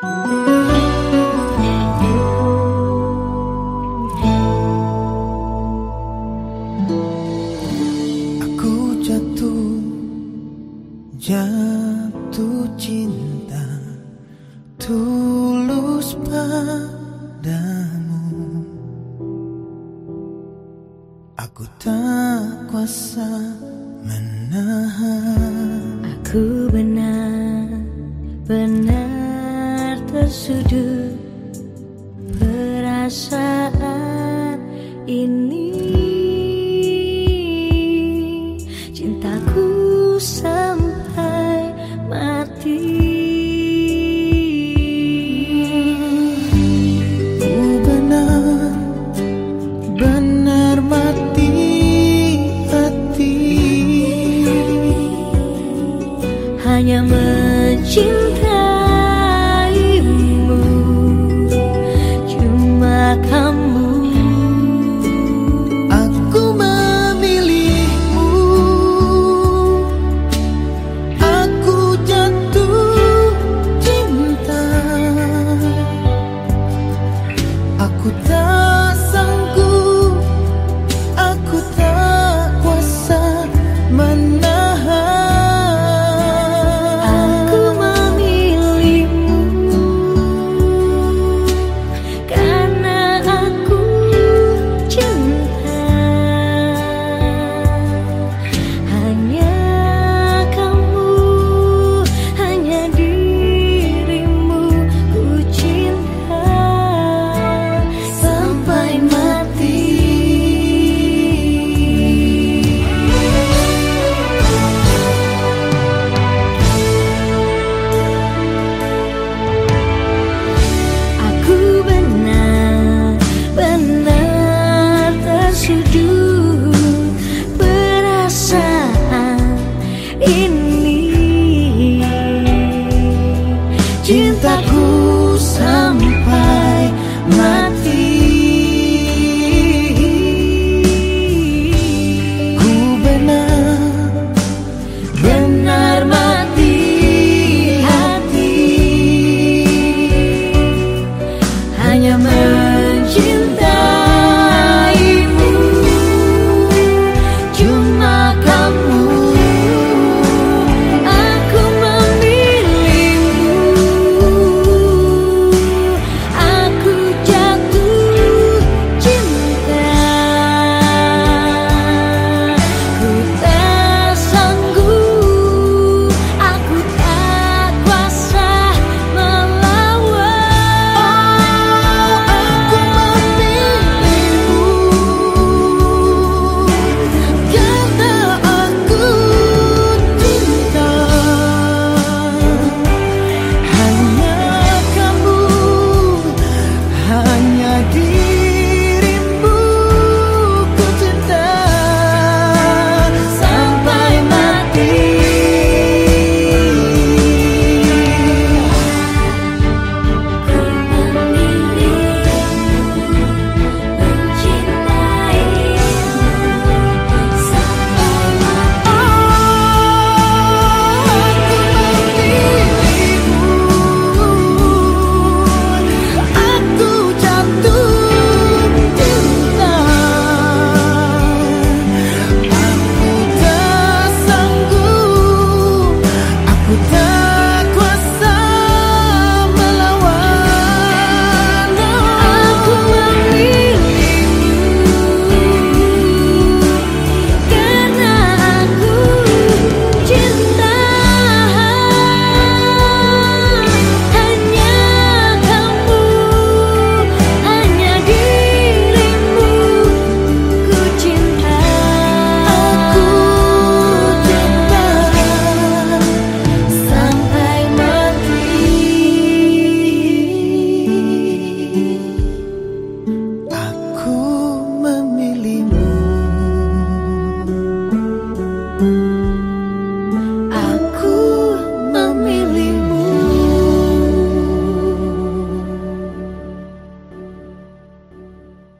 Aku jatuh, jatuh cinta tulus padamu. Aku tak kuasa menahan. Aku benar, benar sudut perasaan ini cintaku. aku tak